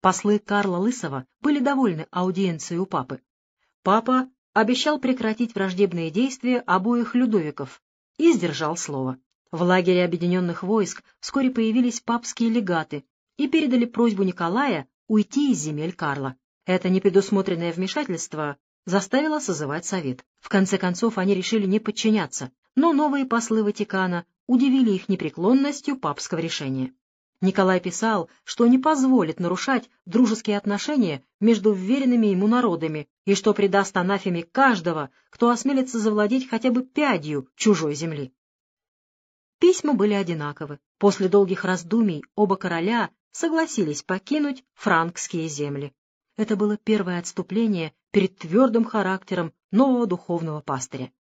Послы Карла Лысого были довольны аудиенцией у папы. Папа обещал прекратить враждебные действия обоих Людовиков и сдержал слово. В лагере объединенных войск вскоре появились папские легаты и передали просьбу Николая уйти из земель Карла. Это непредусмотренное вмешательство заставило созывать совет. В конце концов они решили не подчиняться, но новые послы Ватикана удивили их непреклонностью папского решения. Николай писал, что не позволит нарушать дружеские отношения между вверенными ему народами и что предаст анафеме каждого, кто осмелится завладеть хотя бы пядью чужой земли. Письма были одинаковы. После долгих раздумий оба короля согласились покинуть франкские земли. Это было первое отступление перед твердым характером нового духовного пастыря.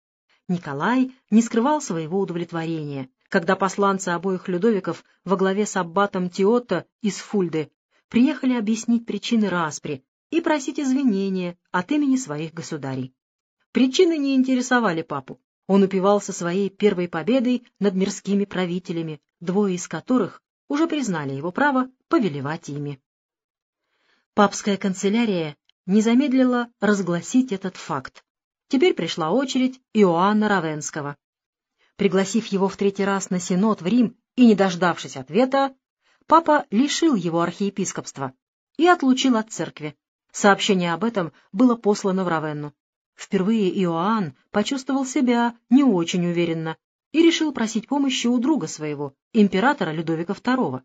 Николай не скрывал своего удовлетворения, когда посланцы обоих Людовиков во главе с аббатом Тиотто из Фульды приехали объяснить причины распри и просить извинения от имени своих государей. Причины не интересовали папу. Он упивался своей первой победой над мирскими правителями, двое из которых уже признали его право повелевать ими. Папская канцелярия не замедлила разгласить этот факт. Теперь пришла очередь Иоанна Равенского. Пригласив его в третий раз на синод в Рим и не дождавшись ответа, папа лишил его архиепископства и отлучил от церкви. Сообщение об этом было послано в Равенну. Впервые Иоанн почувствовал себя не очень уверенно и решил просить помощи у друга своего, императора Людовика II.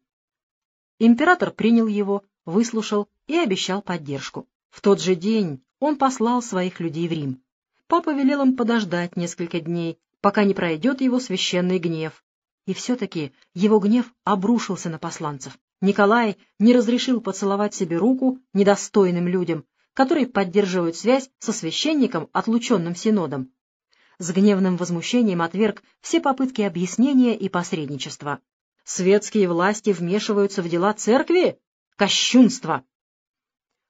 Император принял его, выслушал и обещал поддержку. В тот же день он послал своих людей в Рим. Папа велел им подождать несколько дней, пока не пройдет его священный гнев. И все-таки его гнев обрушился на посланцев. Николай не разрешил поцеловать себе руку недостойным людям, которые поддерживают связь со священником, отлученным синодом. С гневным возмущением отверг все попытки объяснения и посредничества. Светские власти вмешиваются в дела церкви? Кощунство!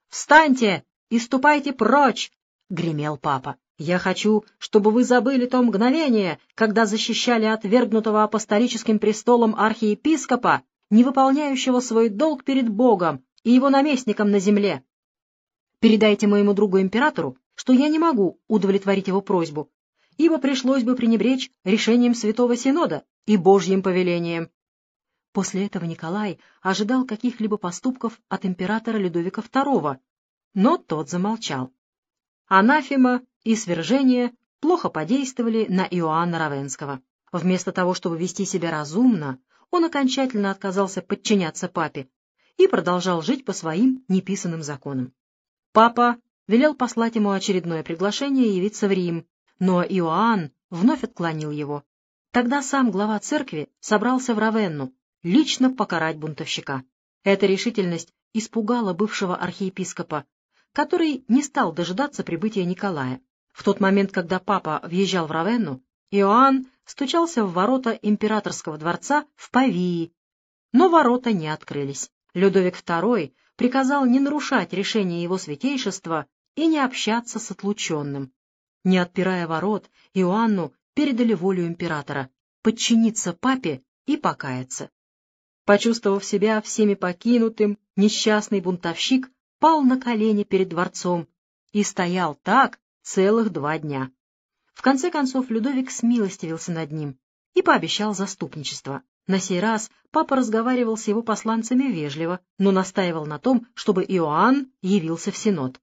«Встаньте и ступайте прочь!» — гремел папа. Я хочу, чтобы вы забыли то мгновение, когда защищали отвергнутого апостолическим престолом архиепископа, не выполняющего свой долг перед Богом и его наместником на земле. Передайте моему другу-императору, что я не могу удовлетворить его просьбу, ибо пришлось бы пренебречь решением Святого Синода и Божьим повелением. После этого Николай ожидал каких-либо поступков от императора Людовика II, но тот замолчал. Анафема и свержение плохо подействовали на Иоанна Равенского. Вместо того, чтобы вести себя разумно, он окончательно отказался подчиняться папе и продолжал жить по своим неписанным законам. Папа велел послать ему очередное приглашение явиться в Рим, но Иоанн вновь отклонил его. Тогда сам глава церкви собрался в Равенну лично покарать бунтовщика. Эта решительность испугала бывшего архиепископа, который не стал дожидаться прибытия Николая. В тот момент, когда папа въезжал в Равенну, Иоанн стучался в ворота императорского дворца в Павии, но ворота не открылись. Людовик II приказал не нарушать решение его святейшества и не общаться с отлученным. Не отпирая ворот, Иоанну передали волю императора — подчиниться папе и покаяться. Почувствовав себя всеми покинутым, несчастный бунтовщик пал на колени перед дворцом и стоял так, целых два дня. В конце концов Людовик смилостивился над ним и пообещал заступничество. На сей раз папа разговаривал с его посланцами вежливо, но настаивал на том, чтобы Иоанн явился в Синод.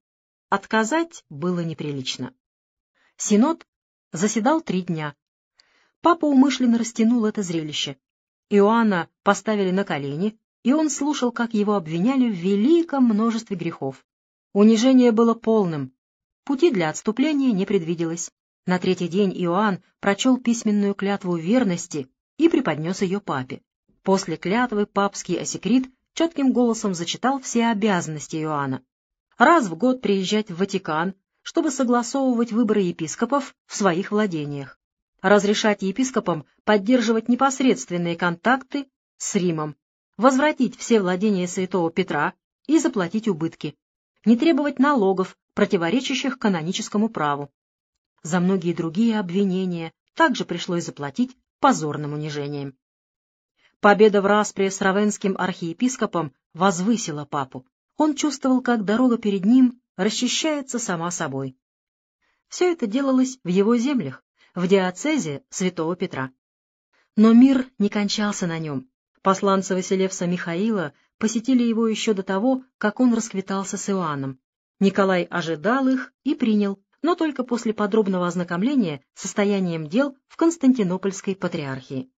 Отказать было неприлично. Синод заседал три дня. Папа умышленно растянул это зрелище. Иоанна поставили на колени, и он слушал, как его обвиняли в великом множестве грехов. Унижение было полным, Пути для отступления не предвиделось. На третий день Иоанн прочел письменную клятву верности и преподнес ее папе. После клятвы папский осекрит четким голосом зачитал все обязанности Иоанна. Раз в год приезжать в Ватикан, чтобы согласовывать выборы епископов в своих владениях. Разрешать епископам поддерживать непосредственные контакты с Римом, возвратить все владения святого Петра и заплатить убытки, не требовать налогов противоречащих каноническому праву. За многие другие обвинения также пришлось заплатить позорным унижением. Победа в распре с равенским архиепископом возвысила папу. он чувствовал, как дорога перед ним расчищается сама собой. Все это делалось в его землях, в диацезе святого Петра. Но мир не кончался на нем. Посланцы Василевса Михаила посетили его еще до того, как он расквитался с Иоанном. Николай ожидал их и принял, но только после подробного ознакомления состоянием дел в Константинопольской патриархии.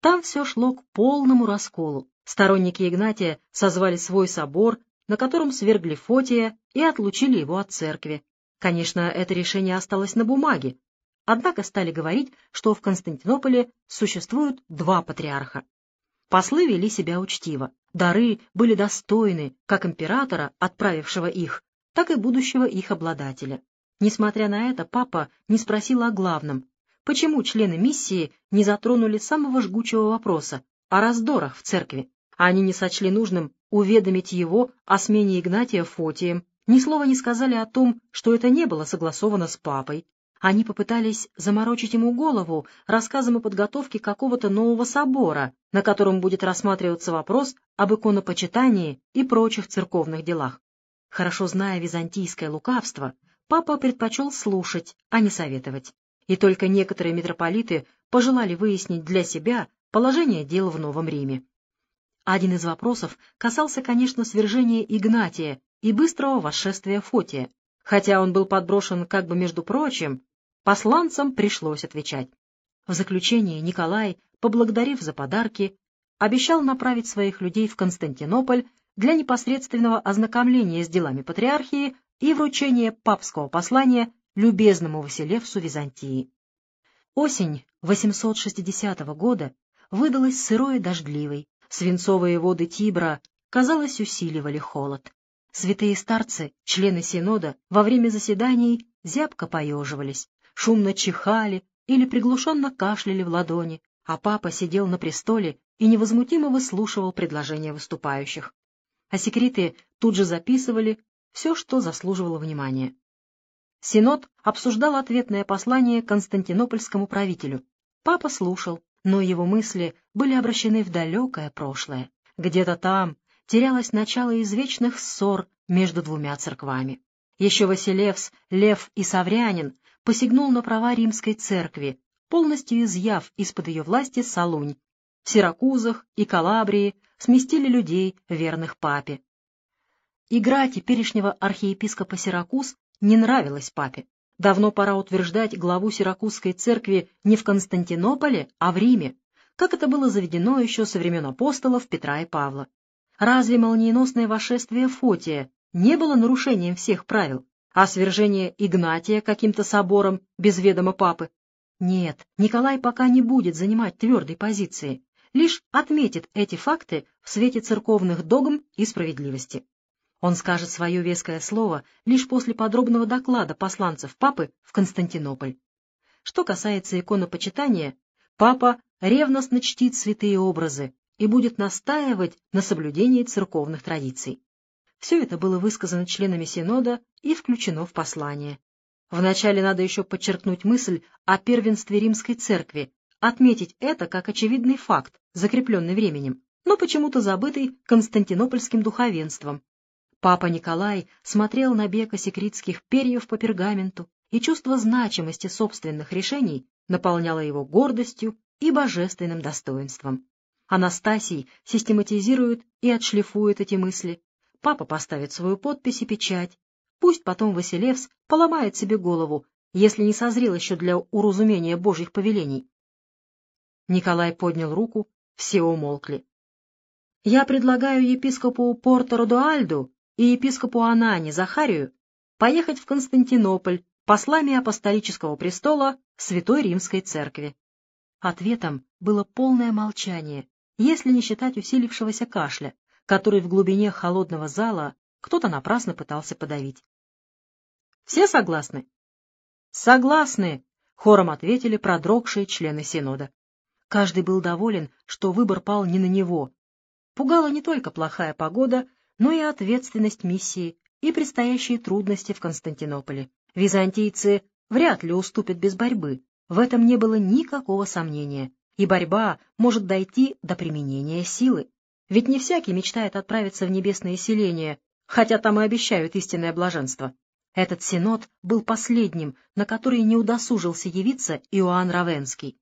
Там все шло к полному расколу. Сторонники Игнатия созвали свой собор, на котором свергли Фотия и отлучили его от церкви. Конечно, это решение осталось на бумаге, однако стали говорить, что в Константинополе существуют два патриарха. Послы вели себя учтиво, дары были достойны как императора, отправившего их, так и будущего их обладателя. Несмотря на это, папа не спросил о главном, почему члены миссии не затронули самого жгучего вопроса о раздорах в церкви. Они не сочли нужным уведомить его о смене Игнатия Фотием, ни слова не сказали о том, что это не было согласовано с папой. Они попытались заморочить ему голову рассказом о подготовке какого-то нового собора, на котором будет рассматриваться вопрос об иконопочитании и прочих церковных делах. Хорошо зная византийское лукавство, папа предпочел слушать, а не советовать. И только некоторые митрополиты пожелали выяснить для себя положение дел в Новом Риме. Один из вопросов касался, конечно, свержения Игнатия и быстрого восшествия Фотия. Хотя он был подброшен как бы между прочим, посланцам пришлось отвечать. В заключение Николай, поблагодарив за подарки, обещал направить своих людей в Константинополь для непосредственного ознакомления с делами патриархии и вручения папского послания любезному Василевсу Византии. Осень 860 года выдалась сырой и дождливой, свинцовые воды Тибра, казалось, усиливали холод. Святые старцы, члены Синода, во время заседаний зябко поеживались, шумно чихали или приглушенно кашляли в ладони, а папа сидел на престоле и невозмутимо выслушивал предложения выступающих а секреты тут же записывали все, что заслуживало внимания. Синод обсуждал ответное послание константинопольскому правителю. Папа слушал, но его мысли были обращены в далекое прошлое. Где-то там терялось начало извечных ссор между двумя церквами. Еще Василевс, Лев и Саврянин посягнул на права римской церкви, полностью изъяв из-под ее власти Салунь. В Сиракузах и Калабрии сместили людей, верных папе. Игра теперешнего архиепископа Сиракуз не нравилась папе. Давно пора утверждать главу Сиракузской церкви не в Константинополе, а в Риме, как это было заведено еще со времен апостолов Петра и Павла. Разве молниеносное вошествие Фотия не было нарушением всех правил, а свержение Игнатия каким-то собором без ведома папы? Нет, Николай пока не будет занимать твердой позиции лишь отметит эти факты в свете церковных догм и справедливости. Он скажет свое веское слово лишь после подробного доклада посланцев папы в Константинополь. Что касается иконопочитания, папа ревностно чтит святые образы и будет настаивать на соблюдении церковных традиций. Все это было высказано членами Синода и включено в послание. Вначале надо еще подчеркнуть мысль о первенстве римской церкви, отметить это как очевидный факт, закрепленный временем, но почему-то забытый константинопольским духовенством. Папа Николай смотрел на бег осекритских перьев по пергаменту, и чувство значимости собственных решений наполняло его гордостью и божественным достоинством. Анастасий систематизирует и отшлифует эти мысли. Папа поставит свою подпись и печать. Пусть потом Василевс поломает себе голову, если не созрел еще для уразумения Божьих повелений. Николай поднял руку, все умолкли. «Я предлагаю епископу Порто-Родуальду и епископу Анане Захарию поехать в Константинополь послами апостолического престола Святой Римской Церкви». Ответом было полное молчание, если не считать усилившегося кашля, который в глубине холодного зала кто-то напрасно пытался подавить. «Все согласны?» «Согласны!» — хором ответили продрогшие члены Синода. Каждый был доволен, что выбор пал не на него. Пугала не только плохая погода, но и ответственность миссии и предстоящие трудности в Константинополе. Византийцы вряд ли уступят без борьбы, в этом не было никакого сомнения, и борьба может дойти до применения силы. Ведь не всякий мечтает отправиться в небесное селение, хотя там и обещают истинное блаженство. Этот синод был последним, на который не удосужился явиться Иоанн Равенский.